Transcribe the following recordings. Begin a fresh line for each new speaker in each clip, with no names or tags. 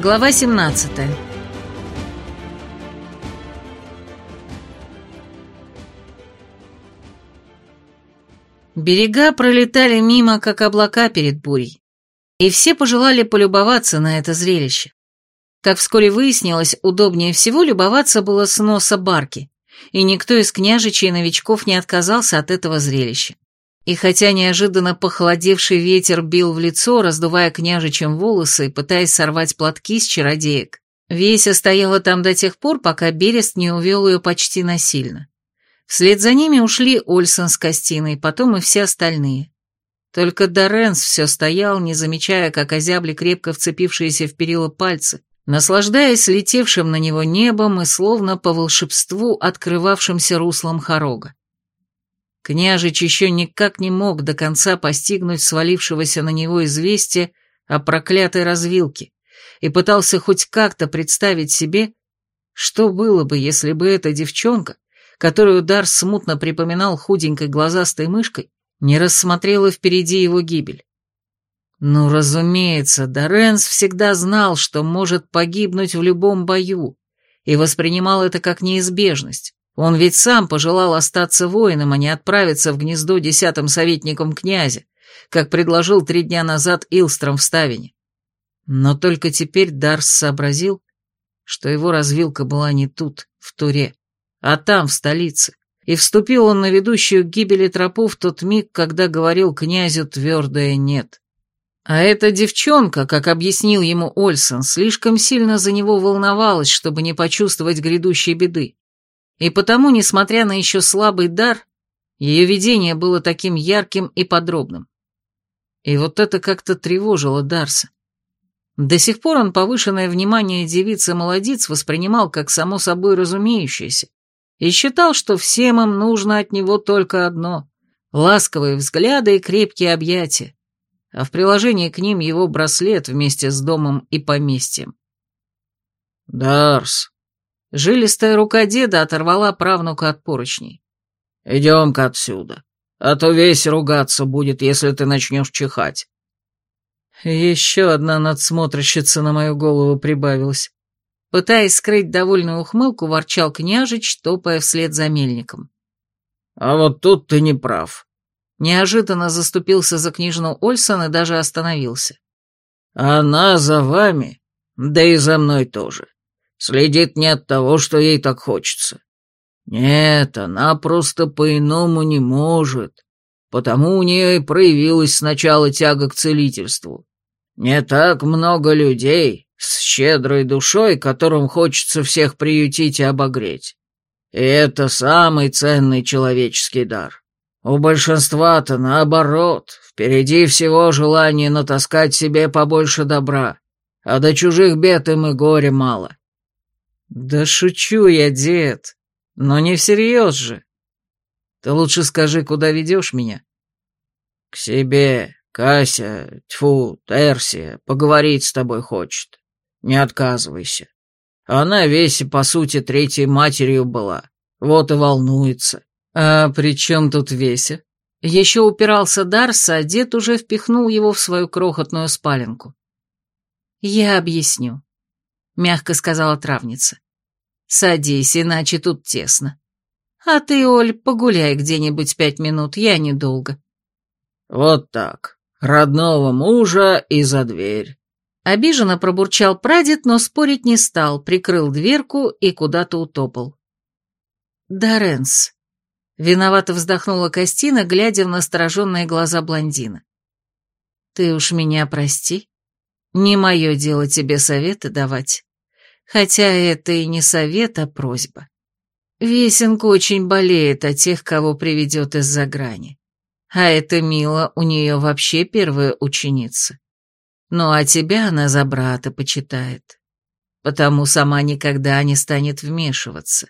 Глава 17 Берега пролетали мимо, как облака перед бурей, и все пожелали полюбоваться на это зрелище. Как вскоре выяснилось, удобнее всего любоваться было с носа барки, и никто из княжичей и новичков не отказался от этого зрелища. И хотя неожиданно похолодевший ветер бил в лицо, раздувая княжичем волосы и пытаясь сорвать платки с чародеек, Веся стояла там до тех пор, пока Берест не увел ее почти насильно. Вслед за ними ушли Ольсон с Костиной, потом и все остальные. Только Доренс все стоял, не замечая, как озябли крепко вцепившиеся в перила пальцы, наслаждаясь летевшим на него небом и словно по волшебству открывавшимся руслом хорога. Княжич еще никак не мог до конца постигнуть свалившегося на него известия о проклятой развилке и пытался хоть как-то представить себе, что было бы, если бы эта девчонка, которую Дар смутно припоминал худенькой глазастой мышкой, не рассмотрела впереди его гибель. Ну, разумеется, Доренс всегда знал, что может погибнуть в любом бою, и воспринимал это как неизбежность. Он ведь сам пожелал остаться воином, а не отправиться в гнездо десятым советником князя, как предложил три дня назад Илстром в Ставине. Но только теперь Дарс сообразил, что его развилка была не тут, в Туре, а там, в столице, и вступил он на ведущую к гибели тропу в тот миг, когда говорил князю твердое «нет». А эта девчонка, как объяснил ему Ольсон, слишком сильно за него волновалась, чтобы не почувствовать грядущей беды. И потому, несмотря на еще слабый дар, ее видение было таким ярким и подробным. И вот это как-то тревожило Дарса. До сих пор он повышенное внимание девицы-молодец воспринимал как само собой разумеющееся и считал, что всем им нужно от него только одно — ласковые взгляды и крепкие объятия а в приложении к ним его браслет вместе с домом и поместьем.
«Дарс!»
Жилистая рука деда оторвала правнука от поручней.
«Идем-ка отсюда, а то весь ругаться будет, если ты начнешь чихать».
Еще одна надсмотрщица на мою голову прибавилась. Пытаясь скрыть довольную ухмылку, ворчал княжич, топая вслед за мельником.
«А вот тут ты не прав.
Неожиданно заступился за княжну Ольсон и даже остановился.
«Она за вами, да и за мной тоже. Следит не от того, что ей так хочется. Нет, она просто по-иному не может, потому у нее и проявилась сначала тяга к целительству. Не так много людей с щедрой душой, которым хочется всех приютить и обогреть. И это самый ценный человеческий дар. У большинства-то наоборот, впереди всего желание натаскать себе побольше добра, а до чужих бед им и горя мало.
Да шучу я, дед, но не всерьез же. Ты лучше скажи, куда ведешь меня?
К себе, Кася, тьфу, Терсия, поговорить с тобой хочет. Не отказывайся. Она весь, по сути, третьей матерью была, вот и волнуется.
«А при чем тут Веся?» Еще упирался Дарса, а дед уже впихнул его в свою крохотную спаленку. «Я объясню», — мягко сказала травница. «Садись, иначе тут тесно. А ты, Оль, погуляй где-нибудь пять минут, я недолго».
«Вот так. Родного мужа и за дверь».
Обиженно пробурчал прадед, но спорить не стал, прикрыл дверку и куда-то утопал. «Доренс», Виновато вздохнула Костина, глядя в настороженные глаза блондина. «Ты уж меня прости. Не мое дело тебе советы давать. Хотя это и не совет, а просьба. Весенка очень болеет о тех, кого приведет из-за грани. А эта Мила у нее вообще первая ученица. Ну а тебя она за брата почитает. Потому сама никогда не станет вмешиваться.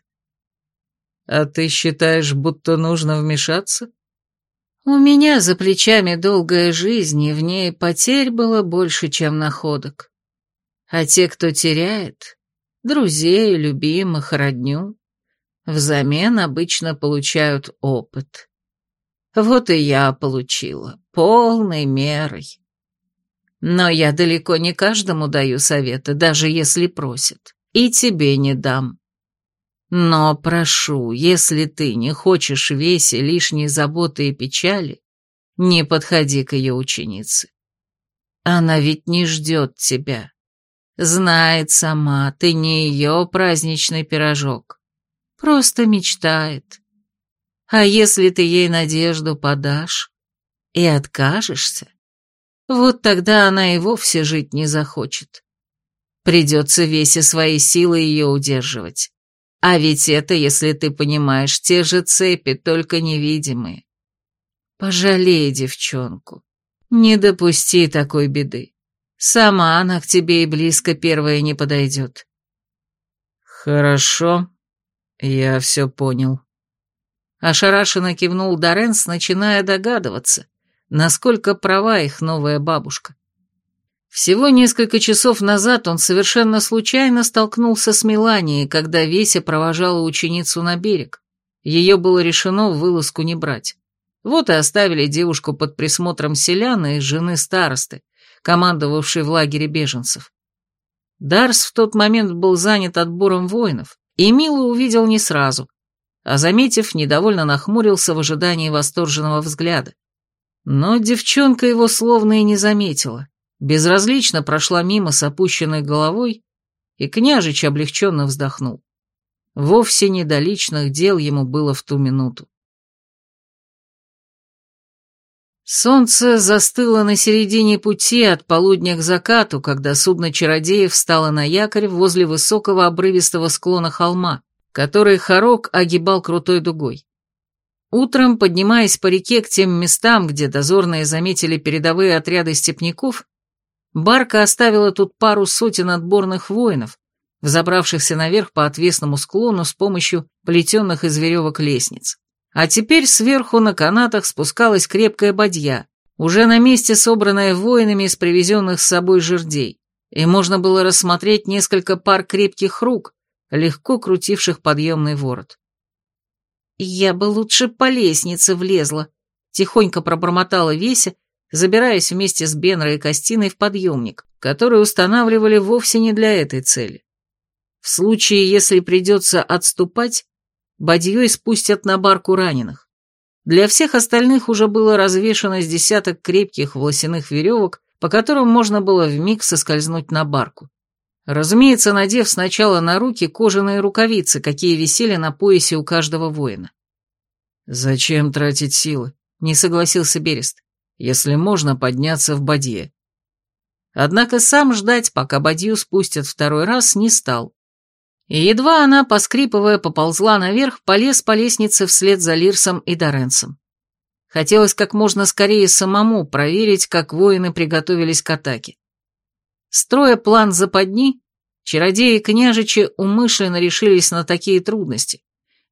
А ты считаешь, будто нужно вмешаться? У меня за плечами долгая жизнь, и в ней потерь было больше, чем находок. А те, кто теряет, друзей, любимых, родню, взамен обычно получают опыт. Вот и я получила, полной мерой. Но я далеко не каждому даю советы, даже если просят. И тебе не дам. Но прошу, если ты не хочешь весе лишней заботы и печали, не подходи к ее ученице. Она ведь не ждет тебя. Знает сама, ты не ее праздничный пирожок. Просто мечтает. А если ты ей надежду подашь и откажешься, вот тогда она и вовсе жить не захочет. Придется весе свои силы ее удерживать. А ведь это, если ты понимаешь, те же цепи, только невидимые. Пожалей девчонку. Не допусти такой беды. Сама она к тебе и близко первая не подойдет.
Хорошо, я все понял.
Ошарашенно кивнул Доренс, начиная догадываться, насколько права их новая бабушка. Всего несколько часов назад он совершенно случайно столкнулся с Меланией, когда Веся провожала ученицу на берег. Ее было решено в вылазку не брать. Вот и оставили девушку под присмотром селяна и жены старосты, командовавшей в лагере беженцев. Дарс в тот момент был занят отбором воинов, и Милу увидел не сразу, а, заметив, недовольно нахмурился в ожидании восторженного взгляда. Но девчонка его словно и не заметила безразлично прошла мимо с опущенной головой, и княжич облегченно вздохнул. Вовсе не до личных дел ему было в ту минуту. Солнце застыло на середине пути от полудня к закату, когда судно чародеев встало на якорь возле высокого обрывистого склона холма, который Харок огибал крутой дугой. Утром, поднимаясь по реке к тем местам, где дозорные заметили передовые отряды степняков, Барка оставила тут пару сотен отборных воинов, взобравшихся наверх по отвесному склону с помощью плетенных из веревок лестниц. А теперь сверху на канатах спускалась крепкая бадья, уже на месте собранная воинами из привезенных с собой жердей, и можно было рассмотреть несколько пар крепких рук, легко крутивших подъемный ворот. «Я бы лучше по лестнице влезла», — тихонько пробормотала Веся, забираясь вместе с Бенро и Костиной в подъемник, который устанавливали вовсе не для этой цели. В случае, если придется отступать, бадьей спустят на барку раненых. Для всех остальных уже было развешано с десяток крепких волосяных веревок, по которым можно было вмиг соскользнуть на барку. Разумеется, надев сначала на руки кожаные рукавицы, какие висели на поясе у каждого воина.
«Зачем тратить силы?» — не согласился Берест если можно подняться в бадье.
Однако сам ждать, пока бадью спустят второй раз, не стал. И едва она, поскрипывая, поползла наверх, полез по лестнице вслед за Лирсом и Доренсом. Хотелось как можно скорее самому проверить, как воины приготовились к атаке. Строя план западни, чародеи и княжичи умышленно решились на такие трудности,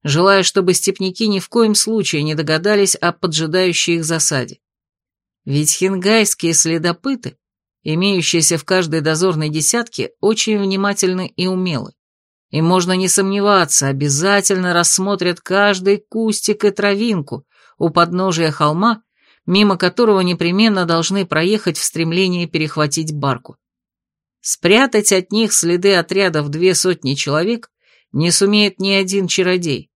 желая, чтобы степняки ни в коем случае не догадались о поджидающей их засаде. Ведь хингайские следопыты, имеющиеся в каждой дозорной десятке, очень внимательны и умелы. И можно не сомневаться, обязательно рассмотрят каждый кустик и травинку у подножия холма, мимо которого непременно должны проехать в стремлении перехватить барку. Спрятать от них следы отрядов две сотни человек не сумеет ни один чародей.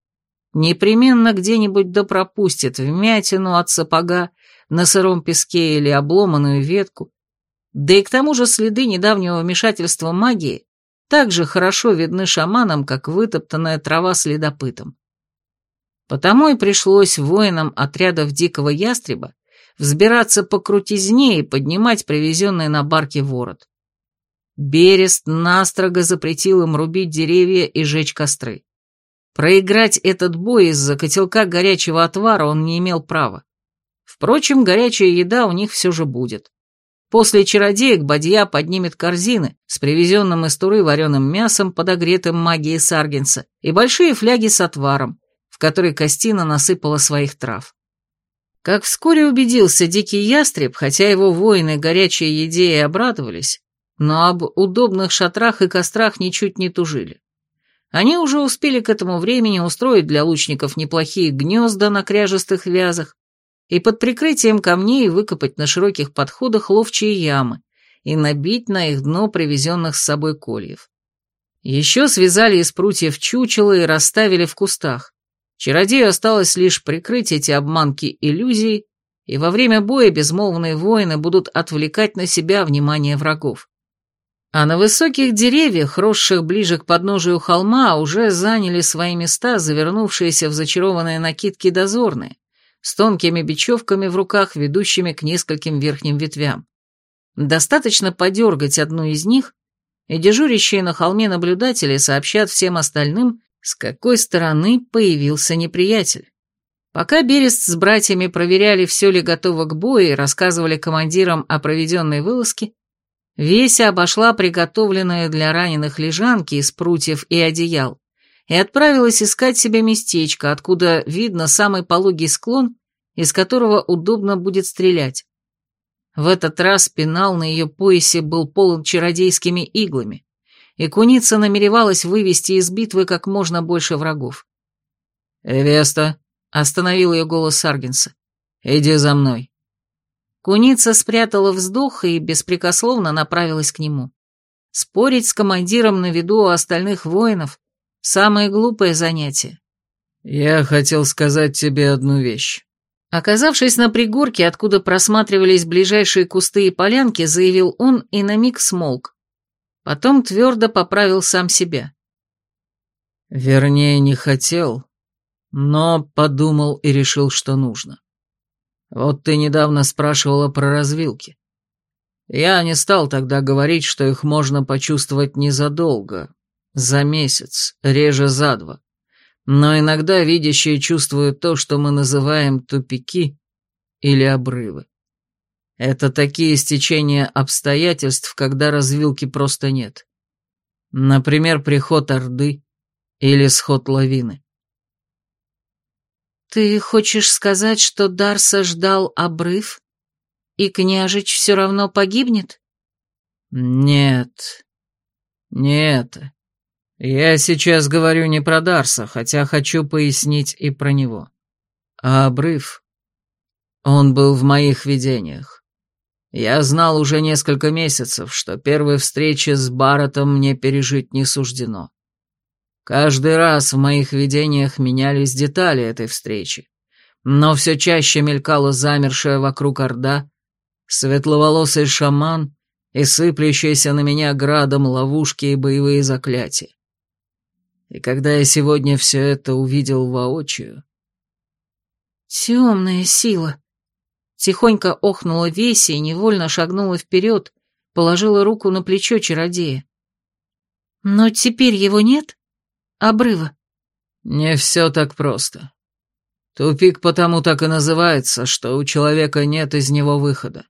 Непременно где-нибудь да пропустит вмятину от сапога на сыром песке или обломанную ветку. Да и к тому же следы недавнего вмешательства магии также хорошо видны шаманам, как вытоптанная трава следопытом. Потому и пришлось воинам отрядов дикого ястреба взбираться по крутизне и поднимать привезенный на барке ворот. Берест настрого запретил им рубить деревья и жечь костры. Проиграть этот бой из-за котелка горячего отвара он не имел права. Впрочем, горячая еда у них все же будет. После чародеек Бадья поднимет корзины с привезенным из Туры вареным мясом, подогретым магией Саргенса, и большие фляги с отваром, в которые Костина насыпала своих трав. Как вскоре убедился дикий ястреб, хотя его воины горячей еде обрадовались, но об удобных шатрах и кострах ничуть не тужили. Они уже успели к этому времени устроить для лучников неплохие гнезда на кряжестых вязах, и под прикрытием камней выкопать на широких подходах ловчие ямы, и набить на их дно привезенных с собой кольев. Еще связали из прутьев чучело и расставили в кустах. Чародею осталось лишь прикрыть эти обманки иллюзией, и во время боя безмолвные воины будут отвлекать на себя внимание врагов. А на высоких деревьях, росших ближе к подножию холма, уже заняли свои места завернувшиеся в зачарованные накидки дозорные, с тонкими бечевками в руках, ведущими к нескольким верхним ветвям. Достаточно подергать одну из них, и дежурящие на холме наблюдатели сообщат всем остальным, с какой стороны появился неприятель. Пока Берест с братьями проверяли, все ли готово к бою и рассказывали командирам о проведенной вылазке, Веся обошла приготовленные для раненых лежанки из прутьев и одеял и отправилась искать себе местечко, откуда видно самый пологий склон, из которого удобно будет стрелять. В этот раз пенал на ее поясе был полон чародейскими иглами, и куница намеревалась вывести из битвы как можно больше врагов.
«Эвеста», — остановил ее голос Саргенса, — «иди за мной».
Куница спрятала вздох и беспрекословно направилась к нему. Спорить с командиром на виду у остальных воинов — самое глупое занятие.
«Я хотел сказать тебе одну вещь».
Оказавшись на пригорке, откуда просматривались ближайшие кусты и полянки, заявил он и на миг смолк. Потом твердо поправил сам себя.
Вернее, не хотел, но подумал и решил, что нужно. Вот ты недавно спрашивала про развилки. Я не стал тогда говорить, что их можно почувствовать незадолго, за месяц, реже за два. Но иногда видящие чувствуют то, что мы называем тупики или обрывы. Это такие стечения обстоятельств, когда развилки просто нет. Например, приход Орды или сход лавины.
«Ты хочешь сказать, что Дарса ждал обрыв, и княжич все равно погибнет?»
«Нет, нет. Я сейчас говорю не про Дарса, хотя хочу пояснить и про него. А обрыв? Он был в моих видениях. Я знал уже несколько месяцев, что первой встречи с Барретом мне пережить не суждено. Каждый раз в моих видениях менялись детали этой встречи, но все чаще мелькала замершая вокруг орда, светловолосый шаман и сыплющиеся на меня градом ловушки и боевые заклятия. И когда я сегодня все это увидел воочию...
«Темная сила!» Тихонько охнула Веси и невольно шагнула вперед, положила руку на плечо чародея. «Но теперь его нет?» обрыва.
Не все так просто. Тупик потому так и называется, что у человека нет из него выхода.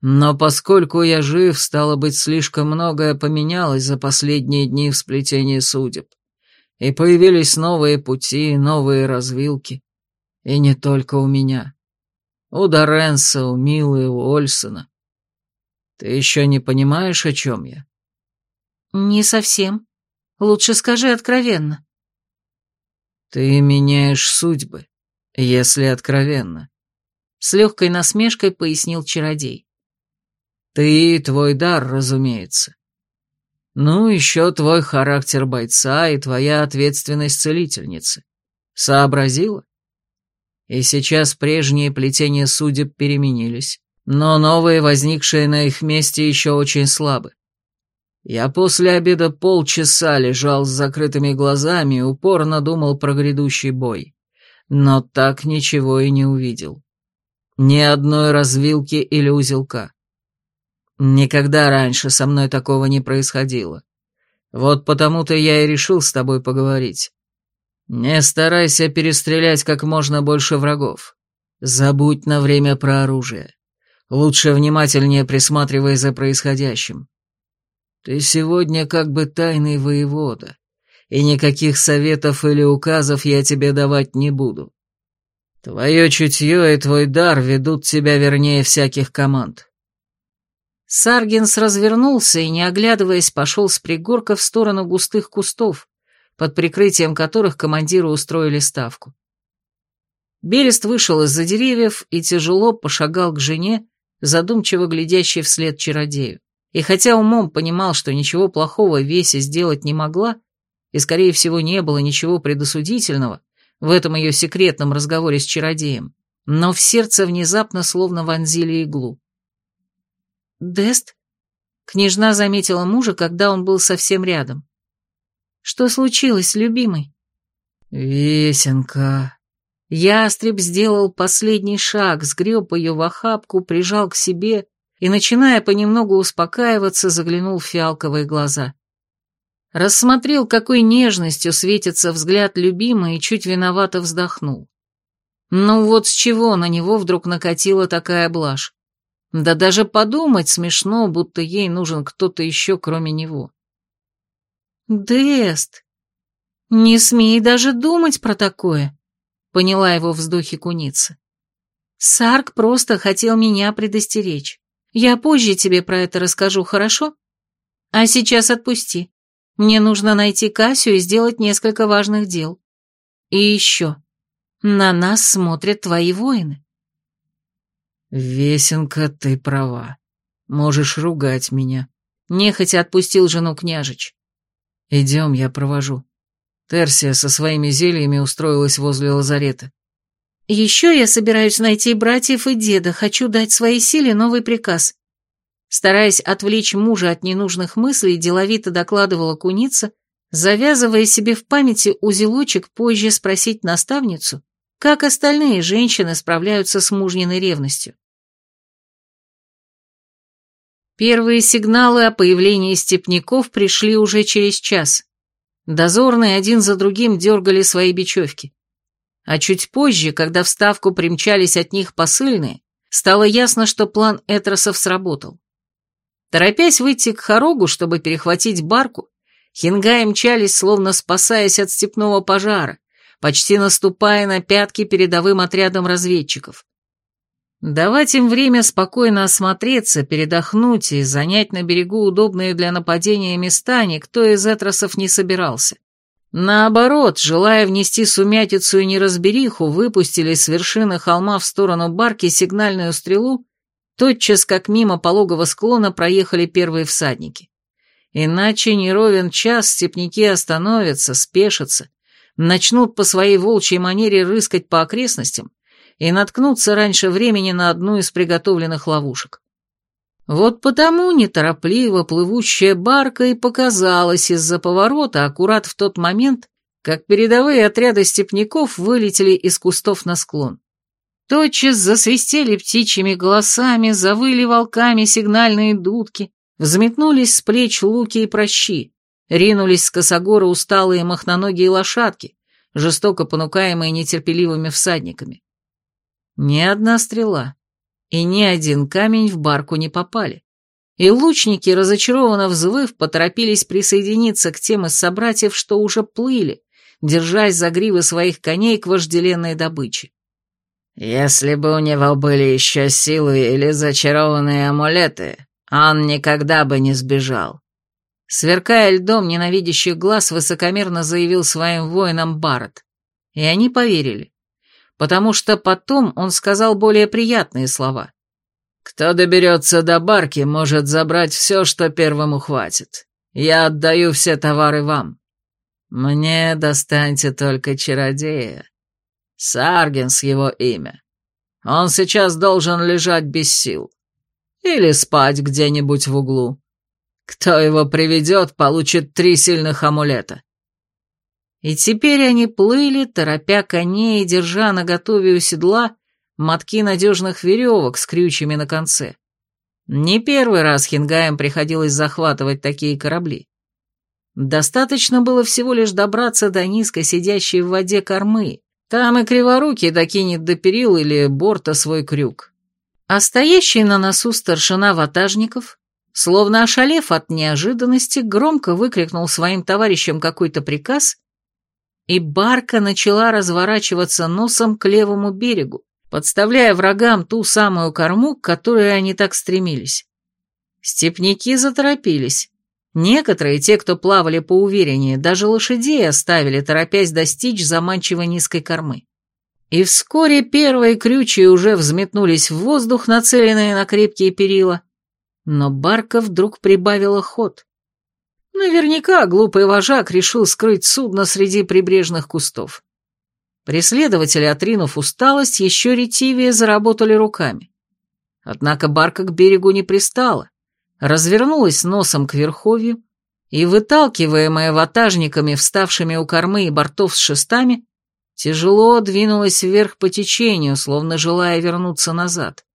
Но поскольку я жив, стало быть, слишком многое поменялось за последние дни в сплетении судеб. И появились новые пути, новые развилки. И не только у меня. У Доренса, у Милы, у Ольсона. Ты еще не понимаешь, о чем я?
Не совсем. Лучше скажи откровенно».
«Ты меняешь судьбы, если откровенно», — с легкой насмешкой пояснил чародей. «Ты и твой дар, разумеется. Ну, еще твой характер бойца и твоя ответственность целительницы. Сообразила? И сейчас прежние плетения судеб переменились, но новые, возникшие на их месте, еще очень слабы. Я после обеда полчаса лежал с закрытыми глазами и упорно думал про грядущий бой, но так ничего и не увидел. Ни одной развилки или узелка. Никогда раньше со мной такого не происходило. Вот потому-то я и решил с тобой поговорить. Не старайся перестрелять как можно больше врагов. Забудь на время про оружие. Лучше внимательнее присматривай за происходящим. Ты сегодня как бы тайный воевода, и никаких советов или указов я тебе давать не буду. Твое чутье и твой дар ведут тебя вернее всяких команд».
Саргинс развернулся и, не оглядываясь, пошел с пригорка в сторону густых кустов, под прикрытием которых командиры устроили ставку. Берест вышел из-за деревьев и тяжело пошагал к жене, задумчиво глядящей вслед чародею. И хотя умом понимал, что ничего плохого Веся сделать не могла, и, скорее всего, не было ничего предосудительного в этом ее секретном разговоре с чародеем, но в сердце внезапно словно вонзили иглу. «Дест?» Княжна заметила мужа, когда он был совсем рядом. «Что случилось, любимый?»
«Весенка».
Ястреб сделал последний шаг, сгреб ее в охапку, прижал к себе и, начиная понемногу успокаиваться, заглянул в фиалковые глаза. Рассмотрел, какой нежностью светится взгляд любимой и чуть виновато вздохнул. Ну вот с чего на него вдруг накатила такая блажь? Да даже подумать смешно, будто ей нужен кто-то еще, кроме него. «Дест, не смей даже думать про такое», — поняла его вздохи куницы. «Сарк просто хотел меня предостеречь. Я позже тебе про это расскажу, хорошо? А сейчас отпусти. Мне нужно найти Кассию и сделать несколько важных дел. И еще. На нас смотрят твои воины.
«Весенка, ты права. Можешь ругать меня», — нехотя отпустил жену княжич. «Идем, я провожу». Терсия со своими зельями устроилась возле лазарета.
«Еще я собираюсь найти братьев и деда, хочу дать своей силе новый приказ». Стараясь отвлечь мужа от ненужных мыслей, деловито докладывала куница, завязывая себе в памяти узелочек позже спросить наставницу, как остальные женщины справляются с мужниной ревностью. Первые сигналы о появлении степняков пришли уже через час. Дозорные один за другим дергали свои бечевки. А чуть позже, когда в ставку примчались от них посыльные, стало ясно, что план Этросов сработал. Торопясь выйти к Хорогу, чтобы перехватить барку, хингаи мчались, словно спасаясь от степного пожара, почти наступая на пятки передовым отрядом разведчиков. Давать им время спокойно осмотреться, передохнуть и занять на берегу удобные для нападения места никто из этросов не собирался. Наоборот, желая внести сумятицу и неразбериху, выпустили с вершины холма в сторону барки сигнальную стрелу, тотчас как мимо пологого склона проехали первые всадники. Иначе не ровен час степняки остановятся, спешатся, начнут по своей волчьей манере рыскать по окрестностям и наткнуться раньше времени на одну из приготовленных ловушек. Вот потому неторопливо плывущая барка и показалась из-за поворота аккурат в тот момент, как передовые отряды степняков вылетели из кустов на склон. Тотчас засвистели птичьими голосами, завыли волками сигнальные дудки, взметнулись с плеч луки и прощи, ринулись с косогора усталые махноногие лошадки, жестоко понукаемые нетерпеливыми всадниками. Ни одна стрела и ни один камень в барку не попали. И лучники, разочарованно взвыв, поторопились присоединиться к тем из собратьев, что уже плыли, держась за гривы своих коней к вожделенной добыче. «Если бы у него были еще силы или зачарованные амулеты, он никогда бы не сбежал», Сверкая льдом ненавидящих глаз, высокомерно заявил своим воинам Барретт. И они поверили потому что потом он сказал более приятные слова. «Кто доберется до барки, может забрать все, что первым ухватит. Я отдаю все товары вам. Мне достаньте только чародея. Саргенс его имя. Он сейчас должен лежать без сил. Или спать где-нибудь в углу. Кто его приведет, получит три сильных амулета. И теперь они плыли, торопя коней и держа наготове у седла мотки надежных веревок с крючьями на конце. Не первый раз хингаям приходилось захватывать такие корабли. Достаточно было всего лишь добраться до низко сидящей в воде кормы. Там и криворукий докинет до перил или борта свой крюк. А стоящий на носу старшина ватажников, словно ошалев от неожиданности, громко выкрикнул своим товарищам какой-то приказ — и барка начала разворачиваться носом к левому берегу, подставляя врагам ту самую корму, к которой они так стремились. Степняки заторопились. Некоторые, те, кто плавали поувереннее, даже лошадей оставили, торопясь достичь заманчивой низкой кормы. И вскоре первые крючи уже взметнулись в воздух, нацеленные на крепкие перила, но барка вдруг прибавила ход. Наверняка глупый вожак решил скрыть судно среди прибрежных кустов. Преследователи, отринув усталость, еще ретивее заработали руками. Однако барка к берегу не пристала, развернулась носом к верховью и, выталкиваемая ватажниками, вставшими у кормы и бортов с шестами, тяжело двинулась вверх по течению, словно желая вернуться назад.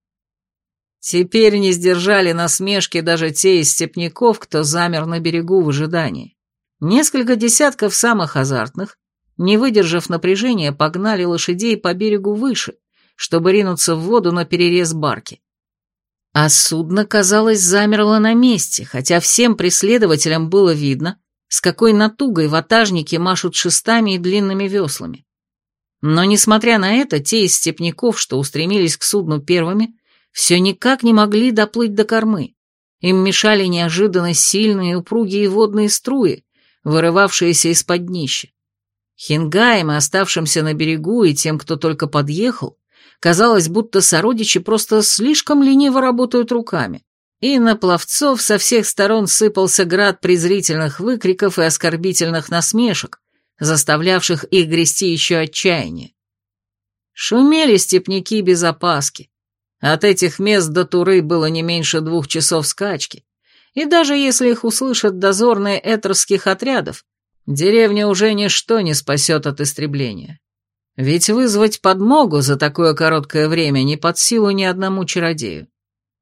Теперь не сдержали насмешки даже те из степняков, кто замер на берегу в ожидании. Несколько десятков самых азартных, не выдержав напряжения, погнали лошадей по берегу выше, чтобы ринуться в воду на перерез барки. А судно, казалось, замерло на месте, хотя всем преследователям было видно, с какой натугой ватажники машут шестами и длинными веслами. Но, несмотря на это, те из степняков, что устремились к судну первыми, все никак не могли доплыть до кормы. Им мешали неожиданно сильные упругие водные струи, вырывавшиеся из-под днища. Хингаем и оставшимся на берегу, и тем, кто только подъехал, казалось, будто сородичи просто слишком лениво работают руками. И на пловцов со всех сторон сыпался град презрительных выкриков и оскорбительных насмешек, заставлявших их грести еще отчаяние. Шумели степняки без опаски, от этих мест до Туры было не меньше двух часов скачки, и даже если их услышат дозорные этерских отрядов, деревня уже ничто не спасет от истребления. Ведь вызвать подмогу за такое короткое время не под силу ни одному чародею.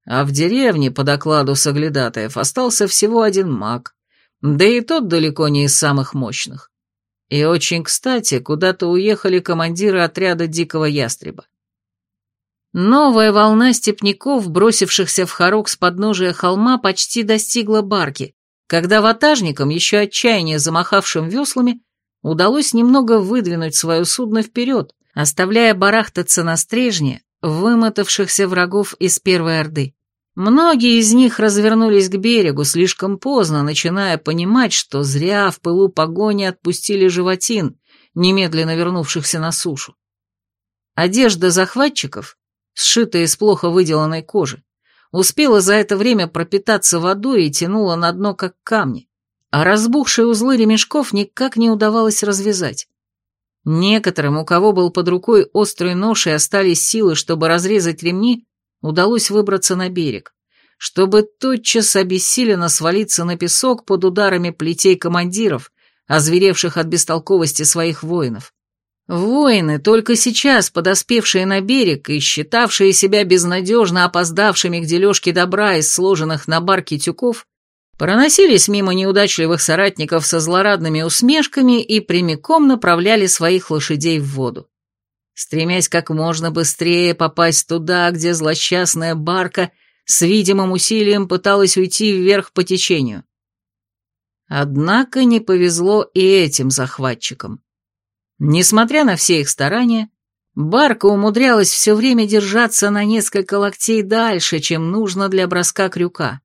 А в деревне, по докладу соглядатаев, остался всего один маг, да и тот далеко не из самых мощных. И очень кстати, куда-то уехали командиры отряда Дикого Ястреба. Новая волна степняков, бросившихся в хорок с подножия холма, почти достигла барки, когда ватажникам, еще отчаяние замахавшим веслами, удалось немного выдвинуть свое судно вперед, оставляя барахтаться на стрежне вымотавшихся врагов из Первой Орды. Многие из них развернулись к берегу слишком поздно, начиная понимать, что зря в пылу погони отпустили животин, немедленно вернувшихся на сушу. Одежда захватчиков, сшитая из плохо выделанной кожи, успела за это время пропитаться водой и тянула на дно, как камни, а разбухшие узлы ремешков никак не удавалось развязать. Некоторым, у кого был под рукой острый нож и остались силы, чтобы разрезать ремни, удалось выбраться на берег, чтобы тотчас обессиленно свалиться на песок под ударами плетей командиров, озверевших от бестолковости своих воинов. Воины, только сейчас подоспевшие на берег и считавшие себя безнадежно опоздавшими к дележке добра из сложенных на барке тюков, проносились мимо неудачливых соратников со злорадными усмешками и прямиком направляли своих лошадей в воду. Стремясь как можно быстрее попасть туда, где злосчастная барка с видимым усилием пыталась уйти вверх по течению. Однако не повезло и этим захватчикам. Несмотря на все их старания, барка умудрялась все время держаться на несколько локтей дальше, чем нужно для броска крюка.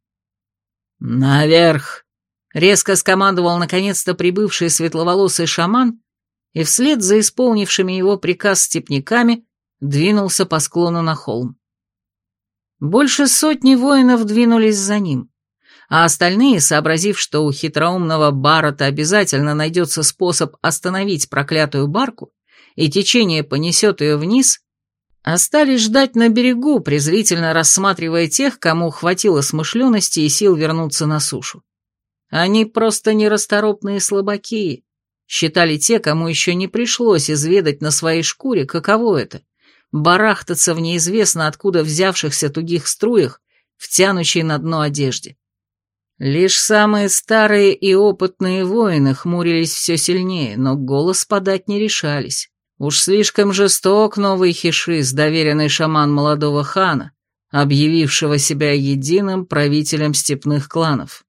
«Наверх!» — резко скомандовал наконец-то прибывший светловолосый шаман, и вслед за исполнившими его приказ степняками двинулся по склону на холм. Больше сотни воинов двинулись за ним а остальные, сообразив, что у хитроумного Баррета обязательно найдется способ остановить проклятую барку, и течение понесет ее вниз, остались ждать на берегу, презрительно рассматривая тех, кому хватило смышленности и сил вернуться на сушу. Они просто нерасторопные слабаки, считали те, кому еще не пришлось изведать на своей шкуре, каково это — барахтаться в неизвестно откуда взявшихся тугих струях, втянущей на дно одежде. Лишь самые старые и опытные воины хмурились все сильнее, но голос подать не решались. Уж слишком жесток новый хишис, доверенный шаман молодого хана, объявившего себя единым правителем степных кланов.